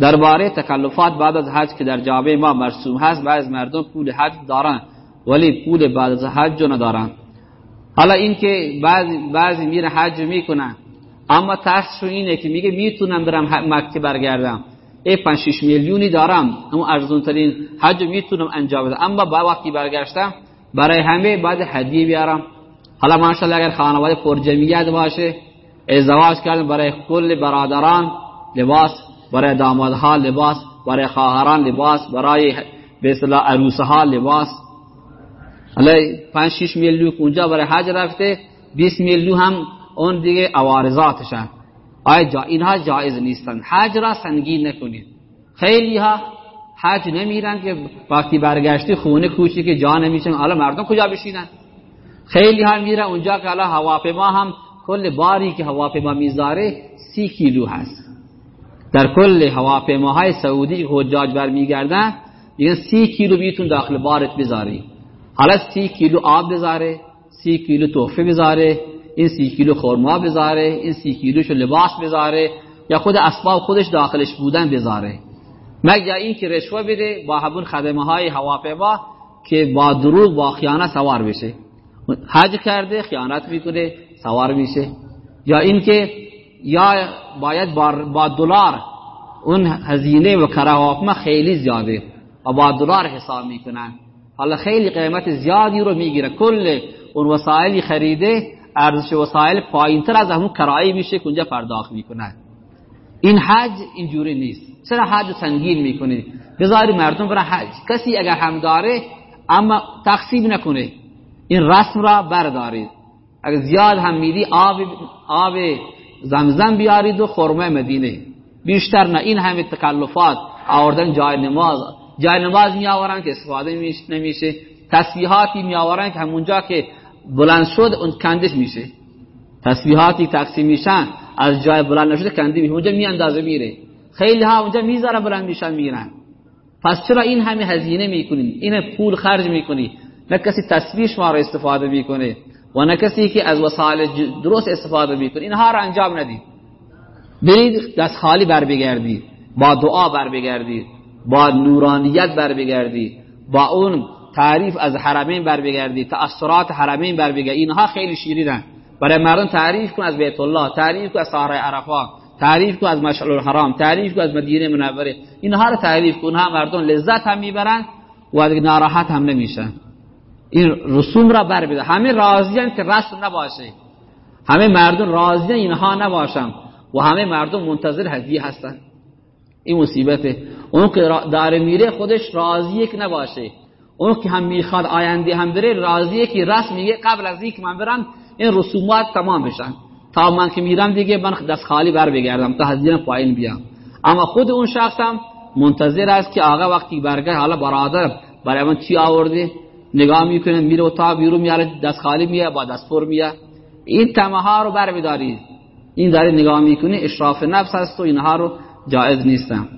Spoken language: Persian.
درباره تکلفات بعد از حج که در جامعه ما مرسوم هست بعض مردم پول حج دارن ولی پول بعد از حج ندارن. حالا این که بعضی بعضی میره حج می‌کنن اما ترسشون اینه که میگه می‌تونم برم مکه برگردم. ای 5 6 میلیونی دارم اما ارزون ترین حج می‌تونم انجام بدم. اما با وقتی برگشتم برای همه بعد هدیه بیارم. حالا ماشاءالله اگر خانواده پر جمعیت باشه ازدواج کردن برای کل برادران لباس برای دامادها لباس برای خواهران لباس برای به اصطلاح عروسها لباس. حالا 5 6 میلیون اونجا برای حج رفته 20 میلیون هم اون دیگه عوارضاتشن. آیا جا اینها جایز نیستن. حج را سنگین نکنید. خیلی ها حج نمیرن که وقتی برگشتی خونه کوچی که جا نمیشن. حالا مردم کجا بشینن؟ خیلی ها میرن اونجا که حالا هواپیما هم کل باری که هواپیما می‌ذاره سی کیلو هست. در کل هواپیماهای سعودی حجاج برمیگردن میگن سی کیلو بیتون داخل بارت بذاری. حالا سی کیلو آب بذاره سی کیلو تحفه بذاره این سی کیلو خرما بذاره این سی کیلوشو لباس بذاره یا خود اسباب خودش داخلش بودن بذاره. مگر این که رشوه بده با همون خدمه های هواپیما که با دروغ با خیانت سوار بشه. حج کرده خیانت می‌کنه سوار میشه. یا این که یا باید با دلار اون هزینه و کراهاپما خیلی زیاده. و با دلار حساب می‌کنن حالا خیلی قیمت زیادی رو می‌گیره. کل اون وسایلی خریده ارزش وسایل پایینتر از همون کرایه میشه که اونجا پرداخت می‌کنن این حج اینجوری نیست. چرا حج سنگین می‌کنه بذاری مردم برن حج. کسی اگر هم داره اما تقسیم نکنه. این رسم را بردارید. اگر زیاد هم میدی آب آب زمزم بیارید و خرمه مدینه. بیشتر نه این همه تکلفات آوردن جای نماز. جای نماز می آورن که استفاده نمیشه. تسبیحاتی می آورن که همونجا که بلند شد اون کندش میشه. تسبیحاتی تقسیم میشن. از جای بلند نشده کنده میشه. اونجا میاندازه میره. خیلی ها اونجا می‌ذارن بلند میشن میرن. پس چرا این همه هزینه می‌کنین؟ این پول خرج می‌کنی. نه کسی تسبیح شما رو استفاده می‌کنه. و نه کسی که از وسایل درست استفاده می‌کنه. اینها رو انجام ندید. برید دست خالی بر بگردید با دعا بر بگردید با نورانیت بر بگردید با اون تعریف از حرمین بر بگردید تأثیرات حرمین بر بگردید اینها خیلی شیرینن. برای مردم تعریف کن از بیت الله. تعریف کن از صحرای عرفات. تعریف کن از مشعل الحرام. تعریف کن از مدینه منوره. اینها رو تعریف کن. ها مردم لذت هم می‌برن و ناراحت هم نمیشن. این رسوم را بر بده همه راضیان که رسم نباشه. همه مردم راضیان اینها نباشن. و همه مردم منتظر هدیه هستن. این مصیبته اون که داره میره خودش راضیه که نباشه. اون که هم می‌خواد آینده هم بره راضیه که رسم میگه قبل از اینکه من برم این رسومات تمام بشن. تا من که میرم دیگه من دست خالی بر بگردم تا هزینه پایین بیام. اما خود اون شخصم منتظر است که آقا وقتی برگرد حالا برادر برای من چی آورده؟ نگاه می‌کنه میره و تا بیرون میاره دست خالی میاد با دست پر میاد این تمه رو بر بدارید این داره نگاه می‌کنه اشراف نفس است و اینها رو جایز نیستن.